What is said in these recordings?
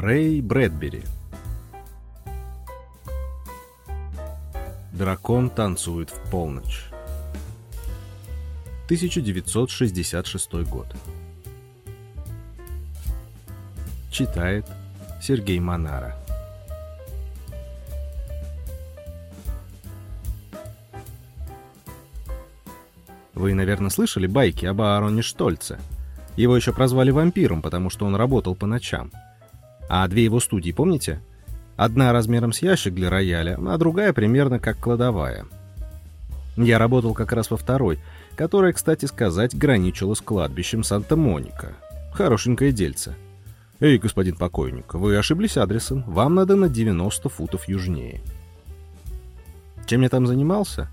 Рэй Брэдбери. Дракон танцует в полночь. 1966 год. Читает Сергей Монара. Вы, наверное, слышали байки об Аароне Штольце – его еще прозвали вампиром, потому что он работал по ночам. А две его студии, помните? Одна размером с ящик для рояля, а другая примерно как кладовая. Я работал как раз во второй, которая, кстати сказать, граничила с кладбищем Санта-Моника. Хорошенькое дельце. «Эй, господин покойник, вы ошиблись адресом. Вам надо на 90 футов южнее». Чем я там занимался?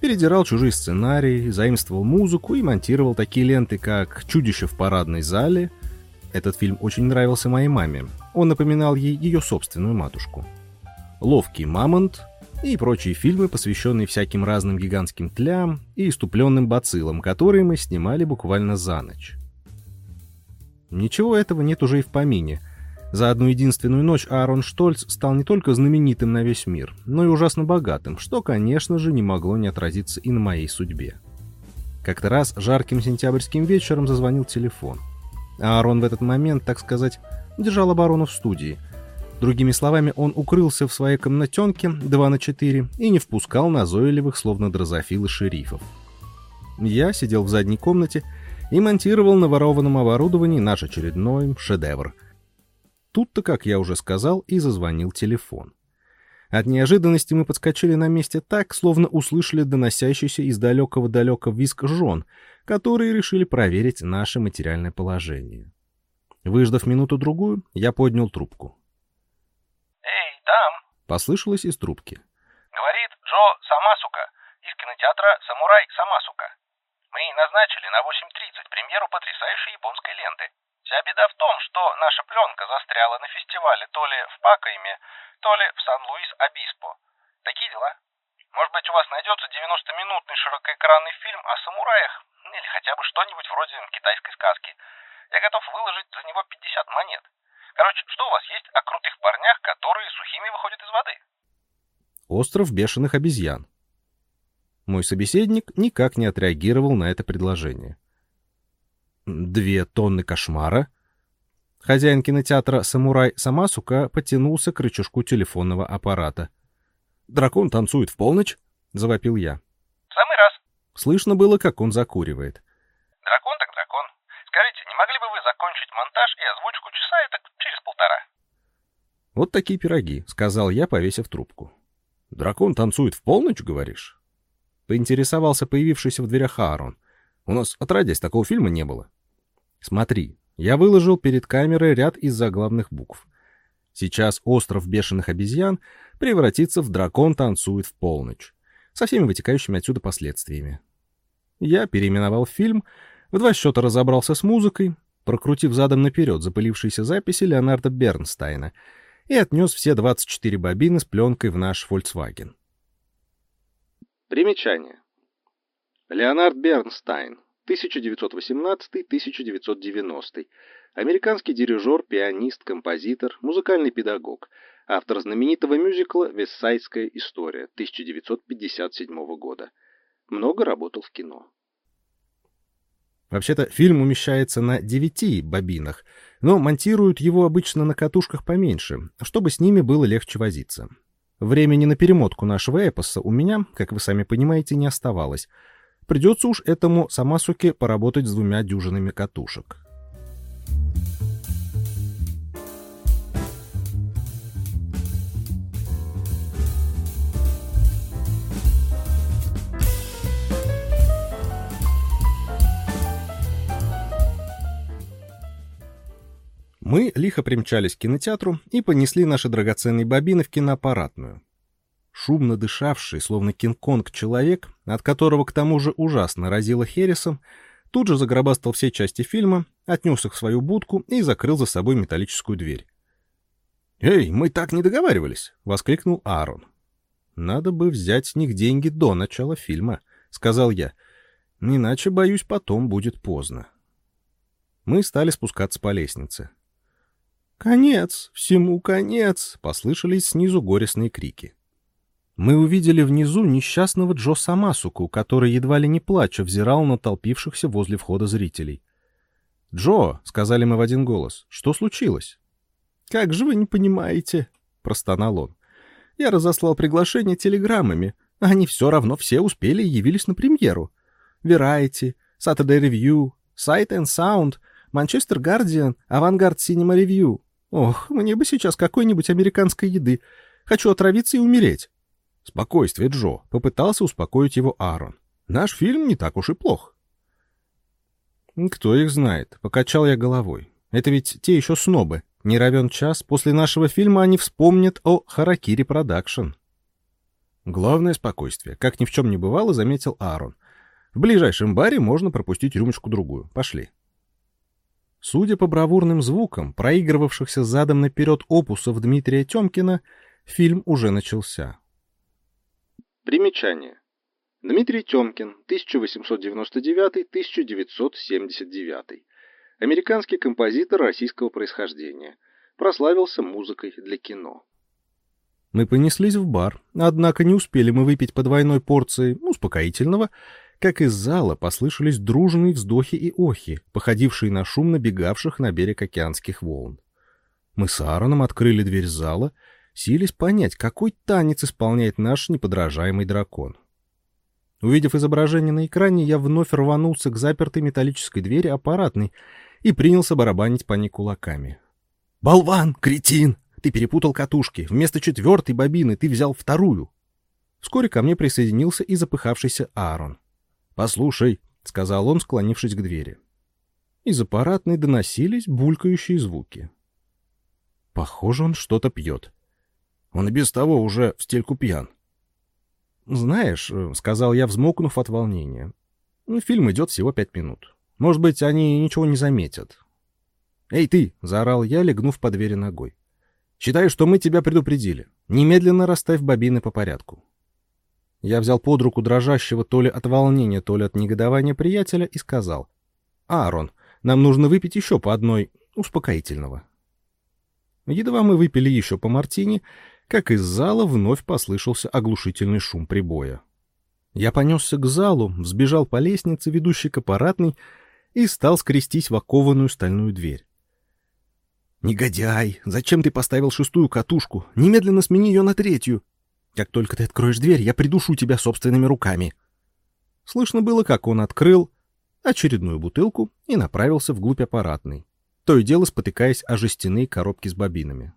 передирал чужие сценарии, заимствовал музыку и монтировал такие ленты, как «Чудище в парадной зале». Этот фильм очень нравился моей маме. Он напоминал ей ее собственную матушку. «Ловкий мамонт» и прочие фильмы, посвященные всяким разным гигантским тлям и иступленным бациллам, которые мы снимали буквально за ночь. Ничего этого нет уже и в помине – за одну единственную ночь Аарон Штольц стал не только знаменитым на весь мир, но и ужасно богатым, что, конечно же, не могло не отразиться и на моей судьбе. Как-то раз жарким сентябрьским вечером зазвонил телефон. Аарон в этот момент, так сказать, держал оборону в студии. Другими словами, он укрылся в своей комнатенке 2 на 4 и не впускал назойливых, словно дрозофилы шерифов. Я сидел в задней комнате и монтировал на ворованном оборудовании наш очередной шедевр — Тут-то, как я уже сказал, и зазвонил телефон. От неожиданности мы подскочили на месте так, словно услышали доносящийся из далекого-далекого виск жен, которые решили проверить наше материальное положение. Выждав минуту-другую, я поднял трубку. «Эй, там!» — послышалось из трубки. «Говорит Джо Самасука из кинотеатра «Самурай Самасука». Мы назначили на 8.30 премьеру потрясающей японской ленты. Вся беда в том, что наша пленка застряла на фестивале то ли в Пакайме, то ли в Сан-Луис-Обиспо. Такие дела. Может быть, у вас найдется 90-минутный широкоэкранный фильм о самураях, или хотя бы что-нибудь вроде китайской сказки. Я готов выложить за него 50 монет. Короче, что у вас есть о крутых парнях, которые сухими выходят из воды? Остров бешеных обезьян. Мой собеседник никак не отреагировал на это предложение две тонны кошмара. Хозяин кинотеатра «Самурай Самасука» потянулся к рычажку телефонного аппарата. «Дракон танцует в полночь?» — завопил я. «Самый раз». Слышно было, как он закуривает. «Дракон так дракон. Скажите, не могли бы вы закончить монтаж и озвучку часа это через полтора?» «Вот такие пироги», — сказал я, повесив трубку. «Дракон танцует в полночь, говоришь?» Поинтересовался появившийся в дверях Аарон. «У нас отродясь такого фильма не было». Смотри, я выложил перед камерой ряд из заглавных букв. Сейчас остров бешеных обезьян превратится в дракон танцует в полночь, со всеми вытекающими отсюда последствиями. Я переименовал фильм, в два счета разобрался с музыкой, прокрутив задом наперед запылившиеся записи Леонарда Бернстайна и отнес все 24 бобины с пленкой в наш Volkswagen. Примечание. Леонард Бернстайн 1918-1990. Американский дирижер, пианист, композитор, музыкальный педагог. Автор знаменитого мюзикла «Вестсайдская история» 1957 года. Много работал в кино. Вообще-то фильм умещается на девяти бобинах, но монтируют его обычно на катушках поменьше, чтобы с ними было легче возиться. Времени на перемотку нашего эпоса у меня, как вы сами понимаете, не оставалось — Придется уж этому Самасуке поработать с двумя дюжинами катушек. Мы лихо примчались к кинотеатру и понесли наши драгоценные бобины в киноаппаратную. Шумно дышавший, словно Кинг-Конг человек, от которого к тому же ужасно разило Хересом, тут же загробастал все части фильма, отнес их в свою будку и закрыл за собой металлическую дверь. «Эй, мы так не договаривались!» — воскликнул Аарон. «Надо бы взять с них деньги до начала фильма», — сказал я. «Иначе, боюсь, потом будет поздно». Мы стали спускаться по лестнице. «Конец! Всему конец!» — послышались снизу горестные крики. Мы увидели внизу несчастного Джо Самасуку, который едва ли не плача взирал на толпившихся возле входа зрителей. «Джо!» — сказали мы в один голос. «Что случилось?» «Как же вы не понимаете?» — простонал он. «Я разослал приглашение телеграммами. Они все равно все успели и явились на премьеру. Variety, Saturday Review, Sight and Sound, Manchester Guardian, Avant-garde Cinema Review. Ох, мне бы сейчас какой-нибудь американской еды. Хочу отравиться и умереть. Спокойствие, Джо. Попытался успокоить его Аарон. Наш фильм не так уж и плох. Кто их знает? Покачал я головой. Это ведь те еще снобы. Неровен час, после нашего фильма они вспомнят о Харакири Production. Главное спокойствие. Как ни в чем не бывало, заметил Аарон. В ближайшем баре можно пропустить рюмочку-другую. Пошли. Судя по бравурным звукам, проигрывавшихся задом наперед опусов Дмитрия Тёмкина, фильм уже начался. Примечание. Дмитрий Тёмкин, 1899-1979. Американский композитор российского происхождения. Прославился музыкой для кино. Мы понеслись в бар, однако не успели мы выпить по двойной порции успокоительного, как из зала послышались дружные вздохи и охи, походившие на шум набегавших на берег океанских волн. Мы с Аароном открыли дверь зала, сились понять, какой танец исполняет наш неподражаемый дракон. Увидев изображение на экране, я вновь рванулся к запертой металлической двери аппаратной и принялся барабанить по ней кулаками. «Болван! Кретин! Ты перепутал катушки. Вместо четвертой бобины ты взял вторую!» Вскоре ко мне присоединился и запыхавшийся Аарон. «Послушай», — сказал он, склонившись к двери. Из аппаратной доносились булькающие звуки. Похоже, он что-то пьет. Он и без того уже в стельку пьян. «Знаешь», — сказал я, взмокнув от волнения, — «фильм идет всего пять минут. Может быть, они ничего не заметят». «Эй, ты!» — заорал я, легнув по двери ногой. «Считаю, что мы тебя предупредили. Немедленно расставь бобины по порядку. Я взял под руку дрожащего то ли от волнения, то ли от негодования приятеля и сказал. «Аарон, нам нужно выпить еще по одной успокоительного». Едва мы выпили еще по мартини, как из зала вновь послышался оглушительный шум прибоя. Я понесся к залу, взбежал по лестнице, ведущей к аппаратной, и стал скрестись в окованную стальную дверь. «Негодяй! Зачем ты поставил шестую катушку? Немедленно смени ее на третью!» Как только ты откроешь дверь, я придушу тебя собственными руками. Слышно было, как он открыл очередную бутылку и направился вглубь аппаратной, то и дело спотыкаясь о жестяные коробки с бобинами.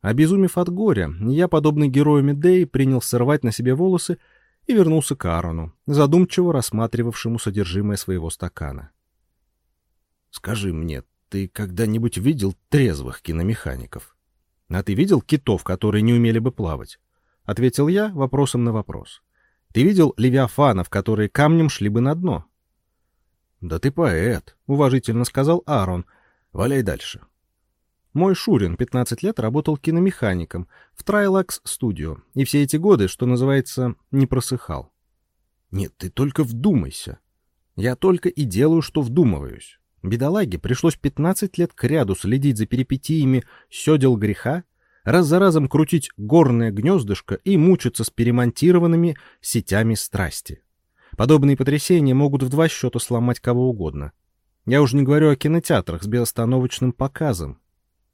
Обезумев от горя, я, подобный герою Медеи, принял сорвать на себе волосы и вернулся к Аарону, задумчиво рассматривавшему содержимое своего стакана. «Скажи мне, ты когда-нибудь видел трезвых киномехаников? А ты видел китов, которые не умели бы плавать? — ответил я вопросом на вопрос. «Ты видел левиафанов, которые камнем шли бы на дно?» «Да ты поэт», — уважительно сказал Аарон. «Валяй дальше». Мой Шурин 15 лет работал киномехаником в Trilax Studio, и все эти годы, что называется, не просыхал. Нет, ты только вдумайся. Я только и делаю, что вдумываюсь. Бедолаге пришлось 15 лет кряду следить за перипетиями сёдел греха раз за разом крутить горное гнездышко и мучиться с перемонтированными сетями страсти. Подобные потрясения могут в два счета сломать кого угодно. Я уже не говорю о кинотеатрах с безостановочным показом.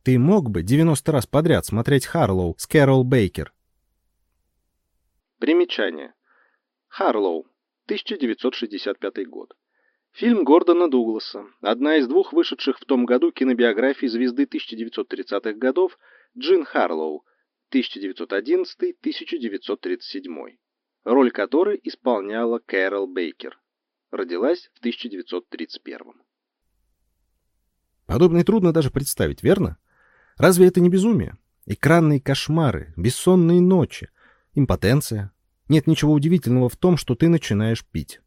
Ты мог бы 90 раз подряд смотреть Харлоу с Кэрол Бейкер. Примечание. Харлоу, 1965 год. Фильм Гордона Дугласа, одна из двух вышедших в том году кинобиографий звезды 1930-х годов Джин Харлоу, 1911-1937, роль которой исполняла Кэрол Бейкер. Родилась в 1931. Подобное трудно даже представить, верно? Разве это не безумие? Экранные кошмары, бессонные ночи, импотенция. Нет ничего удивительного в том, что ты начинаешь пить.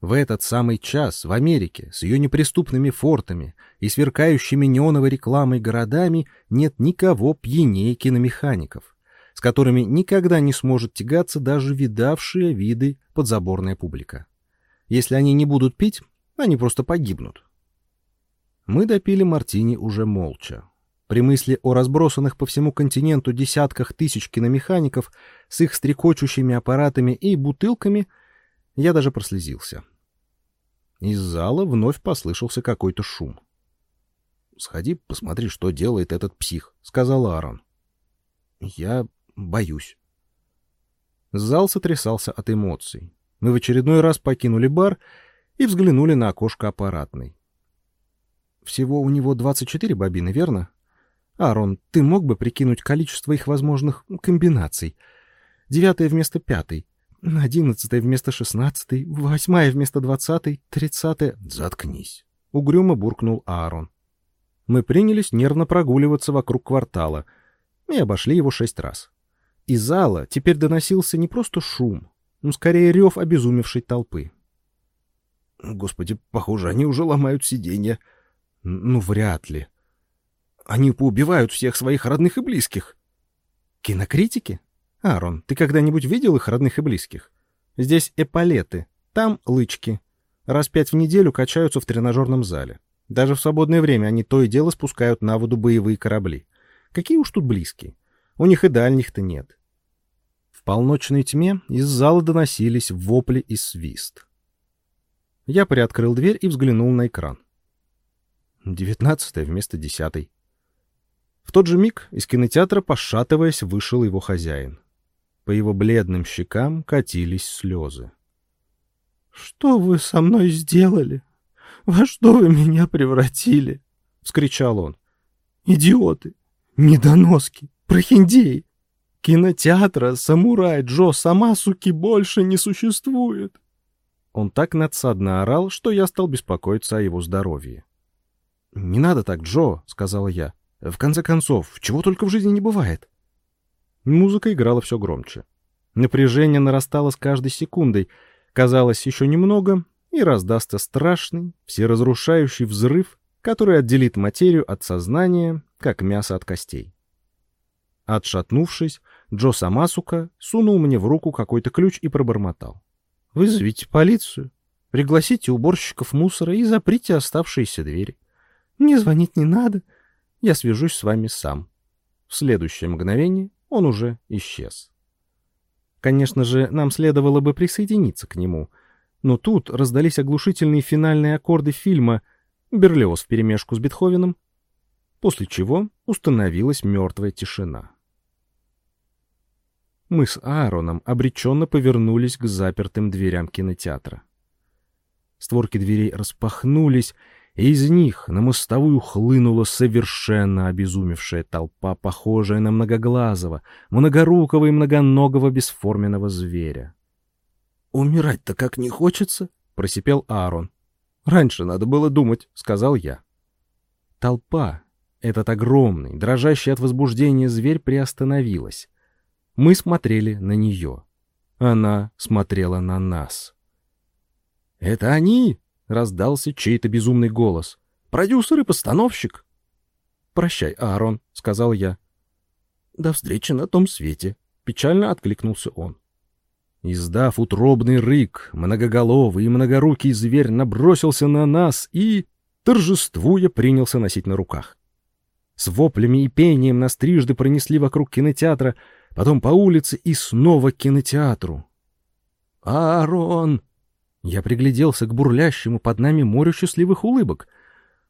В этот самый час в Америке с ее неприступными фортами и сверкающими неоновой рекламой городами нет никого пьянее киномехаников, с которыми никогда не сможет тягаться даже видавшие виды подзаборная публика. Если они не будут пить, они просто погибнут. Мы допили мартини уже молча. При мысли о разбросанных по всему континенту десятках тысяч киномехаников с их стрекочущими аппаратами и бутылками я даже прослезился. Из зала вновь послышался какой-то шум. «Сходи, посмотри, что делает этот псих», — сказал Аарон. «Я боюсь». Зал сотрясался от эмоций. Мы в очередной раз покинули бар и взглянули на окошко аппаратной. Всего у него 24 бобины, верно? Аарон, ты мог бы прикинуть количество их возможных комбинаций? Девятая вместо пятой, одиннадцатая вместо шестнадцатой, восьмая вместо двадцатой, тридцатая... Заткнись. Угрюмо буркнул Аарон. Мы принялись нервно прогуливаться вокруг квартала и обошли его шесть раз. Из зала теперь доносился не просто шум, но скорее рев обезумевшей толпы. Господи, похоже, они уже ломают сиденья. Ну, вряд ли. Они поубивают всех своих родных и близких. Кинокритики? Аарон, ты когда-нибудь видел их родных и близких? Здесь эполеты, там лычки. Раз пять в неделю качаются в тренажерном зале. Даже в свободное время они то и дело спускают на воду боевые корабли. Какие уж тут близкие. У них и дальних-то нет. В полночной тьме из зала доносились вопли и свист. Я приоткрыл дверь и взглянул на экран. Девятнадцатая вместо десятой. В тот же миг из кинотеатра, пошатываясь, вышел его хозяин. По его бледным щекам катились слезы. — Что вы со мной сделали? Во что вы меня превратили? — вскричал он. — Идиоты! Недоноски! Прохиндеи! Кинотеатра «Самурай Джо Самасуки» больше не существует. Он так надсадно орал, что я стал беспокоиться о его здоровье. «Не надо так, Джо», — сказала я. «В конце концов, чего только в жизни не бывает». Музыка играла все громче. Напряжение нарастало с каждой секундой. Казалось, еще немного, и раздастся страшный, всеразрушающий взрыв, который отделит материю от сознания, как мясо от костей. Отшатнувшись, Джо Самасука сунул мне в руку какой-то ключ и пробормотал. — Вызовите полицию, пригласите уборщиков мусора и заприте оставшиеся двери. Мне звонить не надо, я свяжусь с вами сам. В следующее мгновение он уже исчез. Конечно же, нам следовало бы присоединиться к нему, но тут раздались оглушительные финальные аккорды фильма «Берлиоз вперемешку с Бетховеном», после чего установилась мертвая тишина мы с Аароном обреченно повернулись к запертым дверям кинотеатра. Створки дверей распахнулись, и из них на мостовую хлынула совершенно обезумевшая толпа, похожая на многоглазого, многорукого и многоногого бесформенного зверя. «Умирать-то как не хочется!» — просипел Аарон. «Раньше надо было думать», — сказал я. Толпа, этот огромный, дрожащий от возбуждения зверь, приостановилась. Мы смотрели на нее. Она смотрела на нас. «Это они!» — раздался чей-то безумный голос. «Продюсер и постановщик!» «Прощай, Аарон», — сказал я. «До встречи на том свете», — печально откликнулся он. Издав утробный рык, многоголовый и многорукий зверь набросился на нас и, торжествуя, принялся носить на руках. С воплями и пением нас трижды пронесли вокруг кинотеатра, потом по улице и снова к кинотеатру. «Аарон!» Я пригляделся к бурлящему под нами морю счастливых улыбок.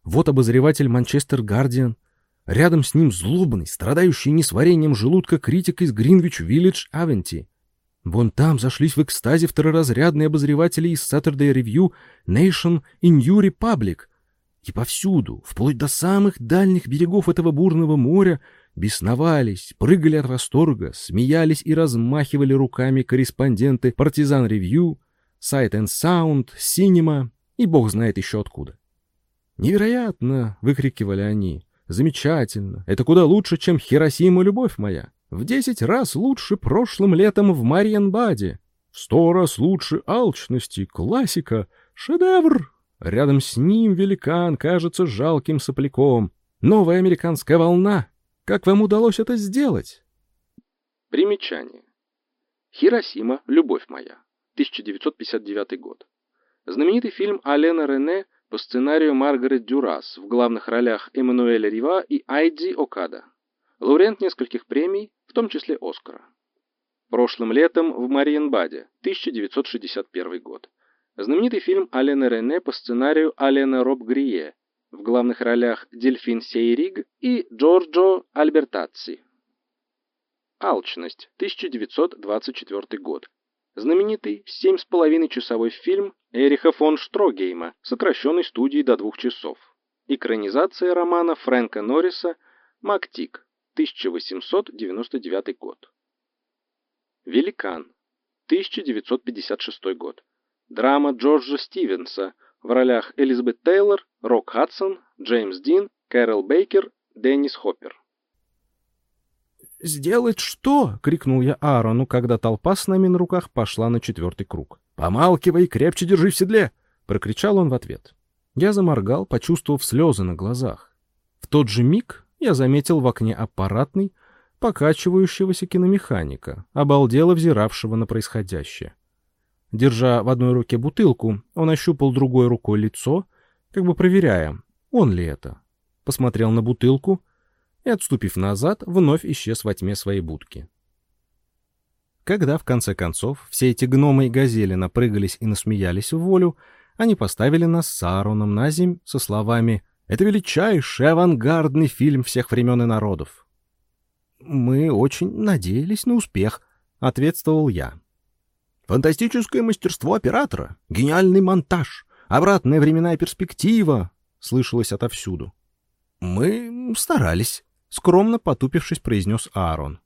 Вот обозреватель «Манчестер Гардиан», рядом с ним злобный, страдающий несварением желудка критик из Гринвич Виллидж Авенти. Вон там зашлись в экстазе второразрядные обозреватели из Saturday Review, Nation и New Republic. И повсюду, вплоть до самых дальних берегов этого бурного моря, бесновались, прыгали от восторга, смеялись и размахивали руками корреспонденты «Партизан Ревью», «Sight and Sound», «Синема» и бог знает еще откуда. «Невероятно!» — выкрикивали они. «Замечательно! Это куда лучше, чем Хиросима, любовь моя! В десять раз лучше прошлым летом в Мариенбаде! В сто раз лучше алчности! Классика! Шедевр!» Рядом с ним великан кажется жалким сопляком. Новая американская волна как вам удалось это сделать? Примечание. Хиросима, любовь моя. 1959 год. Знаменитый фильм Алена Рене по сценарию Маргарет Дюрас, в главных ролях Эммануэля Рива и Айди Окада. Лауреат нескольких премий, в том числе Оскара. Прошлым летом в Мариенбаде, 1961 год. Знаменитый фильм Алена Рене по сценарию Алена Роб Грие, в главных ролях Дельфин Сейриг и Джорджо Альбертаци. «Алчность», 1924 год. Знаменитый семь с половиной часовой фильм Эриха фон Штрогейма, сокращенный студией до двух часов. Экранизация романа Фрэнка Норриса «Мактик», 1899 год. «Великан», 1956 год. Драма Джорджа Стивенса в ролях Элизабет Тейлор, Рок Хадсон, Джеймс Дин, Кэрол Бейкер, Деннис Хоппер. «Сделать что?» — крикнул я Аарону, когда толпа с нами на руках пошла на четвертый круг. «Помалкивай, крепче держи в седле!» — прокричал он в ответ. Я заморгал, почувствовав слезы на глазах. В тот же миг я заметил в окне аппаратный, покачивающегося киномеханика, обалдело взиравшего на происходящее. Держа в одной руке бутылку, он ощупал другой рукой лицо, как бы проверяя, он ли это. Посмотрел на бутылку и, отступив назад, вновь исчез во тьме своей будки. Когда, в конце концов, все эти гномы и газели напрыгались и насмеялись в волю, они поставили нас с Аароном на земь со словами «Это величайший авангардный фильм всех времен и народов». «Мы очень надеялись на успех», — ответствовал я. «Фантастическое мастерство оператора, гениальный монтаж, обратная временная перспектива», — слышалось отовсюду. «Мы старались», — скромно потупившись, произнес Аарон.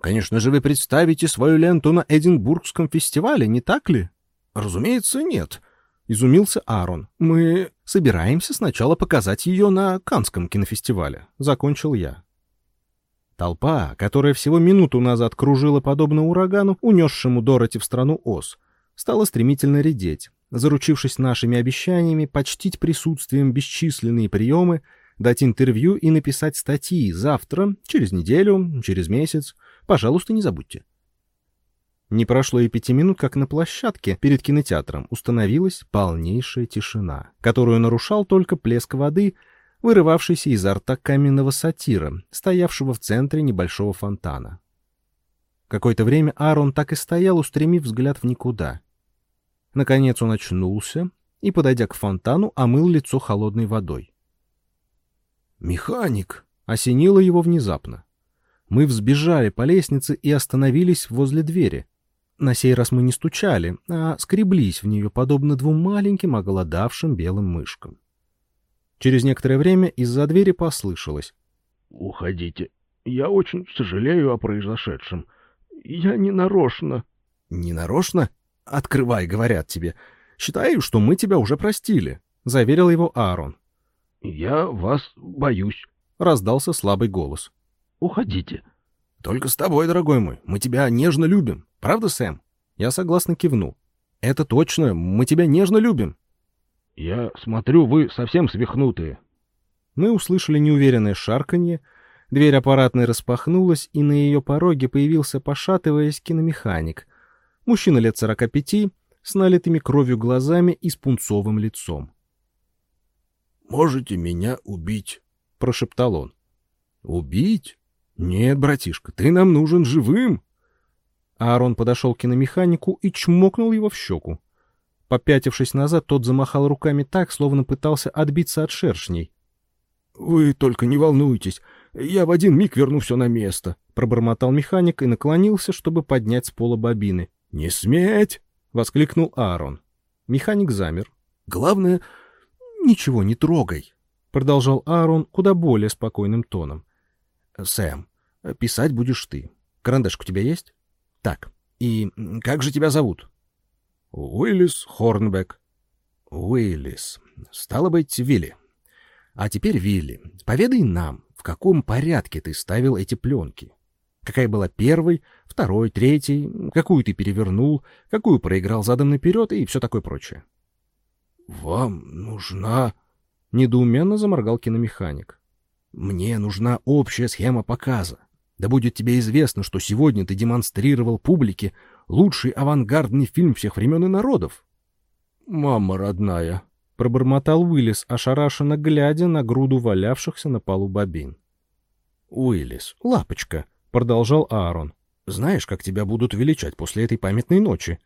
«Конечно же, вы представите свою ленту на Эдинбургском фестивале, не так ли?» «Разумеется, нет», — изумился Аарон. «Мы собираемся сначала показать ее на Канском кинофестивале», — закончил я. Толпа, которая всего минуту назад кружила подобно урагану, унесшему Дороти в страну Оз, стала стремительно редеть, заручившись нашими обещаниями почтить присутствием бесчисленные приемы, дать интервью и написать статьи завтра, через неделю, через месяц. Пожалуйста, не забудьте. Не прошло и пяти минут, как на площадке перед кинотеатром установилась полнейшая тишина, которую нарушал только плеск воды, вырывавшийся изо рта каменного сатира, стоявшего в центре небольшого фонтана. Какое-то время Аарон так и стоял, устремив взгляд в никуда. Наконец он очнулся и, подойдя к фонтану, омыл лицо холодной водой. «Механик!» — осенило его внезапно. Мы взбежали по лестнице и остановились возле двери. На сей раз мы не стучали, а скреблись в нее, подобно двум маленьким оголодавшим белым мышкам. Через некоторое время из-за двери послышалось. — Уходите. Я очень сожалею о произошедшем. Я не нарочно. — Не нарочно? Открывай, говорят тебе. Считаю, что мы тебя уже простили, — заверил его Аарон. — Я вас боюсь, — раздался слабый голос. — Уходите. — Только с тобой, дорогой мой. Мы тебя нежно любим. Правда, Сэм? Я согласно кивнул. — Это точно. Мы тебя нежно любим. — Я смотрю, вы совсем свихнутые. Мы услышали неуверенное шарканье, дверь аппаратной распахнулась, и на ее пороге появился, пошатываясь, киномеханик. Мужчина лет сорока пяти, с налитыми кровью глазами и с пунцовым лицом. «Можете меня убить», — прошептал он. «Убить? Нет, братишка, ты нам нужен живым!» Аарон подошел к киномеханику и чмокнул его в щеку. Попятившись назад, тот замахал руками так, словно пытался отбиться от шершней. «Вы только не волнуйтесь, я в один миг верну все на место», — пробормотал механик и наклонился, чтобы поднять с пола бобины. «Не сметь!» — воскликнул Аарон. Механик замер. «Главное, ничего не трогай», — продолжал Аарон куда более спокойным тоном. «Сэм, писать будешь ты. Карандашка у тебя есть? Так, и как же тебя зовут?» «Уиллис Хорнбек». «Уиллис. Стало быть, Вилли. А теперь, Вилли, поведай нам, в каком порядке ты ставил эти пленки. Какая была первой, второй, третьей, какую ты перевернул, какую проиграл задом наперед и все такое прочее». «Вам нужна...» — недоуменно заморгал киномеханик. «Мне нужна общая схема показа. Да будет тебе известно, что сегодня ты демонстрировал публике лучший авангардный фильм всех времен и народов». «Мама родная», — пробормотал Уиллис, ошарашенно глядя на груду валявшихся на полу бобин. «Уиллис, лапочка», — продолжал Аарон. «Знаешь, как тебя будут величать после этой памятной ночи?»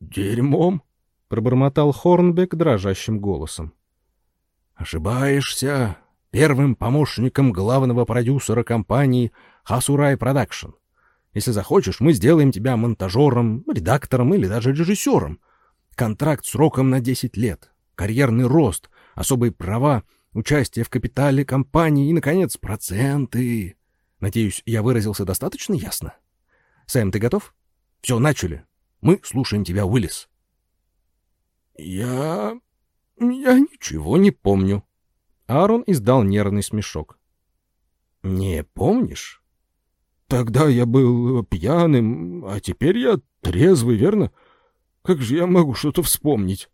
«Дерьмом», — пробормотал Хорнбек дрожащим голосом. «Ошибаешься. Первым помощником главного продюсера компании Хасурай Production. Если захочешь, мы сделаем тебя монтажером, редактором или даже режиссером. Контракт сроком на 10 лет, карьерный рост, особые права, участие в капитале компании и, наконец, проценты. Надеюсь, я выразился достаточно ясно? Сэм, ты готов? Все, начали. Мы слушаем тебя, Уиллис. Я... я ничего не помню. Аарон издал нервный смешок. Не помнишь? Тогда я был пьяным, а теперь я трезвый, верно? Как же я могу что-то вспомнить?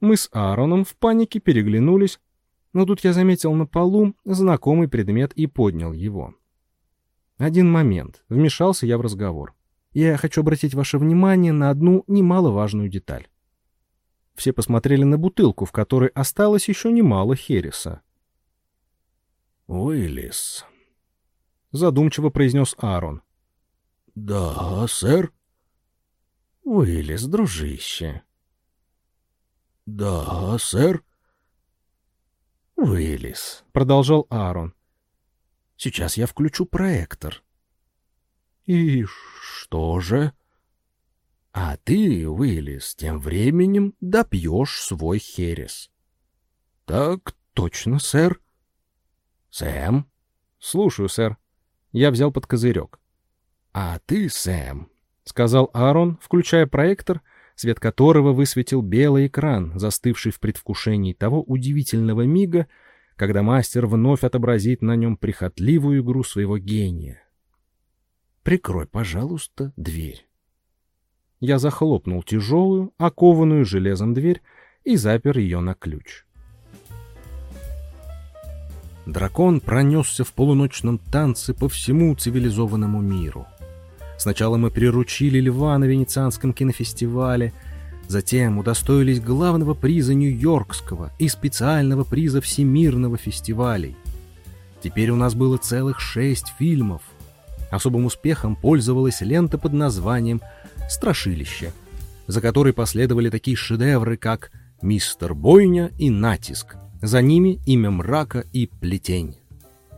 Мы с Аароном в панике переглянулись, но тут я заметил на полу знакомый предмет и поднял его. Один момент. Вмешался я в разговор. Я хочу обратить ваше внимание на одну немаловажную деталь. Все посмотрели на бутылку, в которой осталось еще немало хереса. «Уиллис», — задумчиво произнес Аарон. «Да, сэр». «Уиллис, дружище». «Да, сэр». «Уиллис», — продолжал Аарон. «Сейчас я включу проектор». «И что же?» «А ты, Уиллис, тем временем допьешь свой херес». «Так точно, сэр». «Сэм?» «Слушаю, сэр». Я взял под козырек. «А ты, Сэм», — сказал Аарон, включая проектор — свет которого высветил белый экран, застывший в предвкушении того удивительного мига, когда мастер вновь отобразит на нем прихотливую игру своего гения. «Прикрой, пожалуйста, дверь». Я захлопнул тяжелую, окованную железом дверь и запер ее на ключ. Дракон пронесся в полуночном танце по всему цивилизованному миру — Сначала мы приручили льва на Венецианском кинофестивале, затем удостоились главного приза Нью-Йоркского и специального приза Всемирного фестивалей. Теперь у нас было целых шесть фильмов. Особым успехом пользовалась лента под названием «Страшилище», за которой последовали такие шедевры, как «Мистер Бойня» и «Натиск». За ними имя мрака и плетень.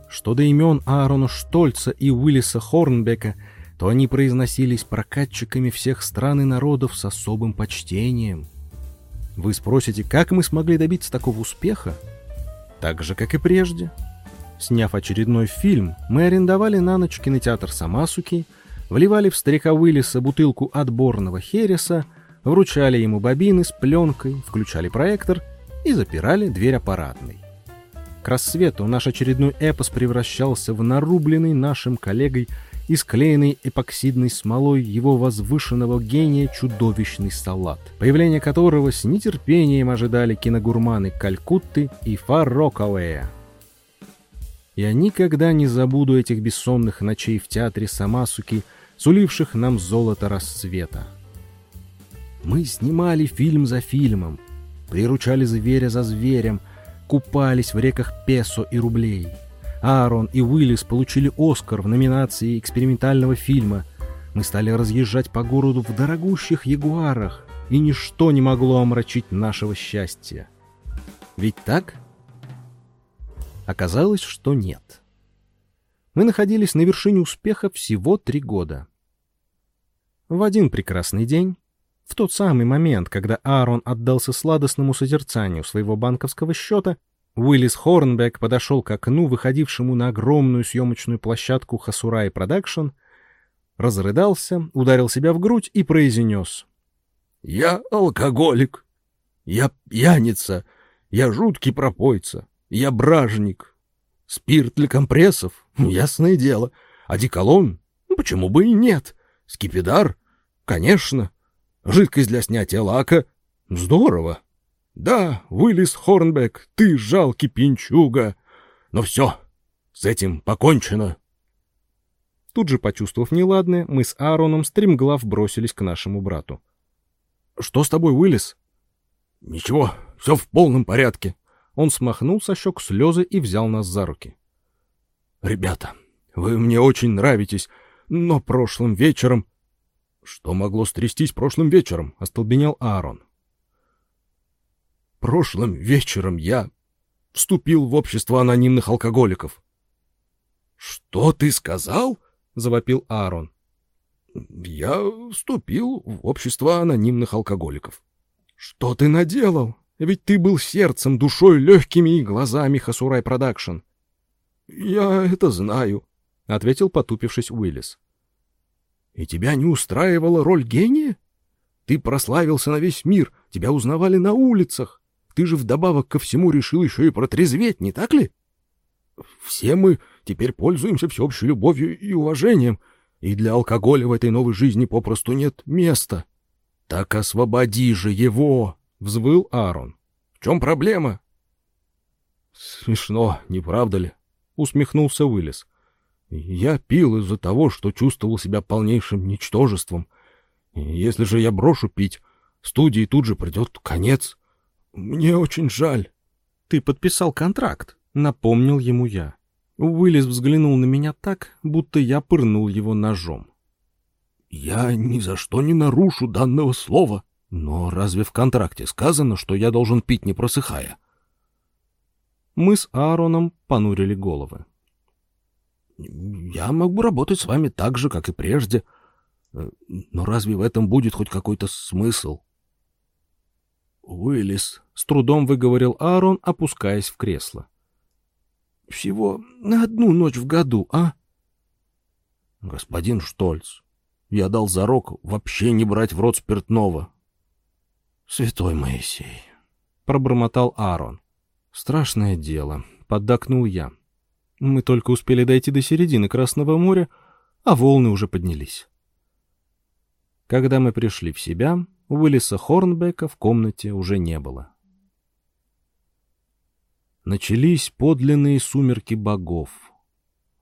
Что до имен Аарона Штольца и Уиллиса Хорнбека – то они произносились прокатчиками всех стран и народов с особым почтением. Вы спросите, как мы смогли добиться такого успеха? Так же, как и прежде. Сняв очередной фильм, мы арендовали на ночь кинотеатр Самасуки, вливали в старика Уиллиса бутылку отборного хереса, вручали ему бобины с пленкой, включали проектор и запирали дверь аппаратной. К рассвету наш очередной эпос превращался в нарубленный нашим коллегой и склеенный эпоксидной смолой его возвышенного гения чудовищный салат, появление которого с нетерпением ожидали киногурманы Калькутты и Фарроковея. Я никогда не забуду этих бессонных ночей в театре Самасуки, суливших нам золото расцвета. Мы снимали фильм за фильмом, приручали зверя за зверем, купались в реках песо и рублей — Аарон и Уиллис получили Оскар в номинации экспериментального фильма. Мы стали разъезжать по городу в дорогущих ягуарах, и ничто не могло омрачить нашего счастья. Ведь так? Оказалось, что нет. Мы находились на вершине успеха всего три года. В один прекрасный день, в тот самый момент, когда Аарон отдался сладостному созерцанию своего банковского счета, Уиллис Хорнбек подошел к окну, выходившему на огромную съемочную площадку Хасурай Production, разрыдался, ударил себя в грудь и произнес. «Я алкоголик, я пьяница, я жуткий пропойца, я бражник. Спирт для компрессов, ясное дело, деколон, ну, почему бы и нет, скипидар, конечно, жидкость для снятия лака, здорово». Да, Уиллис Хорнбек, ты жалкий пинчуга. Но все, с этим покончено. Тут же, почувствовав неладное, мы с Аароном стремглав бросились к нашему брату. — Что с тобой, Уиллис? — Ничего, все в полном порядке. Он смахнул со щек слезы и взял нас за руки. Ребята, вы мне очень нравитесь, но прошлым вечером... Что могло стрястись прошлым вечером? Остолбенел Аарон. Прошлым вечером я вступил в общество анонимных алкоголиков. Что ты сказал? завопил Аарон. Я вступил в общество анонимных алкоголиков. Что ты наделал? Ведь ты был сердцем, душой, легкими и глазами Хасурай Production. Я это знаю, ответил потупившись Уиллис. И тебя не устраивала роль гения? Ты прославился на весь мир, тебя узнавали на улицах. Ты же вдобавок ко всему решил еще и протрезветь, не так ли? Все мы теперь пользуемся всеобщей любовью и уважением, и для алкоголя в этой новой жизни попросту нет места. — Так освободи же его! — взвыл Аарон. — В чем проблема? — Смешно, не правда ли? — усмехнулся Уиллис. — Я пил из-за того, что чувствовал себя полнейшим ничтожеством. Если же я брошу пить, студии тут же придет конец. Мне очень жаль. — Ты подписал контракт, — напомнил ему я. Уиллис взглянул на меня так, будто я пырнул его ножом. «Я ни за что не нарушу данного слова. Но разве в контракте сказано, что я должен пить, не просыхая?» Мы с Аароном понурили головы. «Я могу работать с вами так же, как и прежде. Но разве в этом будет хоть какой-то смысл?» «Уиллис», — с трудом выговорил Аарон, опускаясь в кресло. Всего на одну ночь в году, а? Господин Штольц, я дал зарок вообще не брать в рот спиртного. Святой Моисей, пробормотал Аарон. Страшное дело, поддакнул я. Мы только успели дойти до середины Красного моря, а волны уже поднялись. Когда мы пришли в себя, Уиллиса Хорнбека в комнате уже не было. Начались подлинные сумерки богов.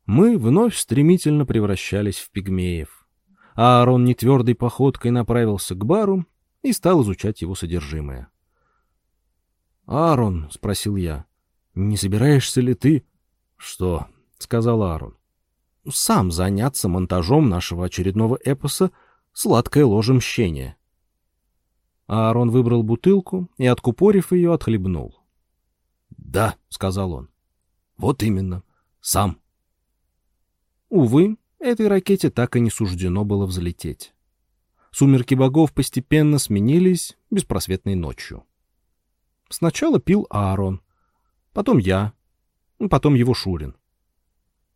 Мы вновь стремительно превращались в пигмеев. Аарон нетвердой походкой направился к бару и стал изучать его содержимое. «Аарон», — спросил я, — «не собираешься ли ты...» «Что?» — сказал Аарон. «Сам заняться монтажом нашего очередного эпоса «Сладкое ложе мщения». Аарон выбрал бутылку и, откупорив ее, отхлебнул. «Да», — сказал он. «Вот именно. Сам». Увы, этой ракете так и не суждено было взлететь. Сумерки богов постепенно сменились беспросветной ночью. Сначала пил Аарон, потом я, потом его Шурин.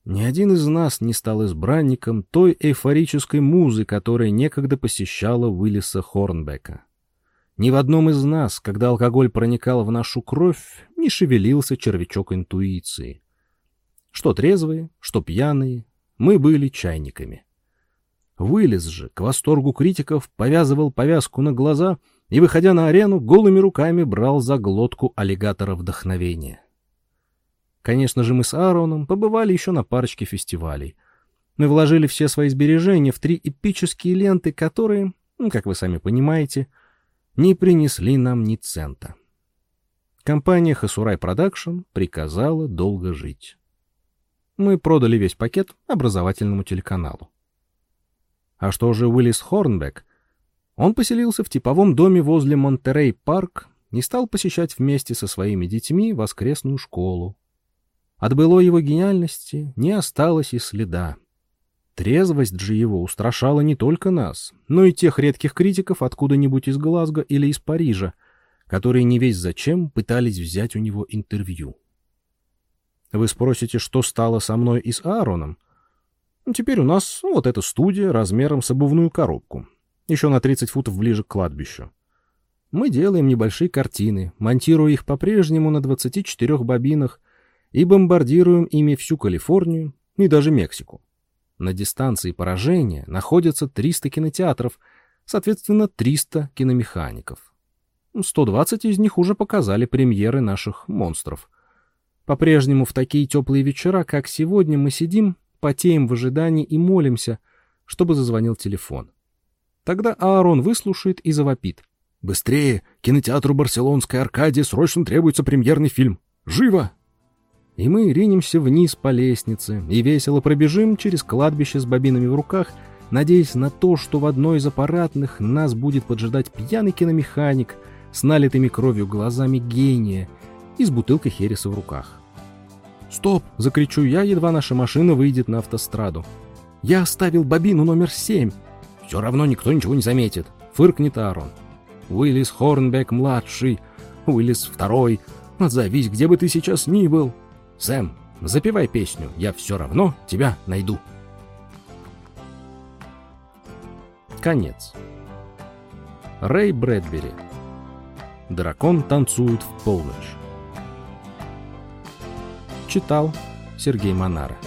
Ни один из нас не стал избранником той эйфорической музы, которая некогда посещала Уиллиса Хорнбека. Ни в одном из нас, когда алкоголь проникал в нашу кровь, не шевелился червячок интуиции. Что трезвые, что пьяные, мы были чайниками. Вылез же, к восторгу критиков, повязывал повязку на глаза и, выходя на арену, голыми руками брал за глотку аллигатора вдохновения. Конечно же, мы с Аароном побывали еще на парочке фестивалей. Мы вложили все свои сбережения в три эпические ленты, которые, ну, как вы сами понимаете, — не принесли нам ни цента. Компания Хасурай Продакшн приказала долго жить. Мы продали весь пакет образовательному телеканалу. А что же Уиллис Хорнбек? Он поселился в типовом доме возле Монтерей-парк и стал посещать вместе со своими детьми воскресную школу. От былой его гениальности не осталось и следа. Трезвость же его устрашала не только нас, но и тех редких критиков откуда-нибудь из Глазго или из Парижа, которые не весь зачем пытались взять у него интервью. Вы спросите, что стало со мной и с Аароном? Ну, теперь у нас вот эта студия размером с обувную коробку, еще на 30 футов ближе к кладбищу. Мы делаем небольшие картины, монтируя их по-прежнему на 24 бобинах и бомбардируем ими всю Калифорнию и даже Мексику. На дистанции поражения находятся 300 кинотеатров, соответственно, 300 киномехаников. 120 из них уже показали премьеры наших монстров. По-прежнему в такие теплые вечера, как сегодня, мы сидим, потеем в ожидании и молимся, чтобы зазвонил телефон. Тогда Аарон выслушает и завопит. Быстрее! Кинотеатру Барселонской Аркадии срочно требуется премьерный фильм! Живо!» И мы ринемся вниз по лестнице и весело пробежим через кладбище с бобинами в руках, надеясь на то, что в одной из аппаратных нас будет поджидать пьяный киномеханик с налитыми кровью глазами гения и с бутылкой хереса в руках. «Стоп!» — закричу я, едва наша машина выйдет на автостраду. «Я оставил бобину номер семь!» «Все равно никто ничего не заметит!» — фыркнет Аарон. «Уиллис Хорнбек-младший, Уиллис второй, отзовись, где бы ты сейчас ни был!» «Сэм, запевай песню, я все равно тебя найду!» Конец. Рэй Брэдбери. Дракон танцует в полночь. Читал Сергей Монара.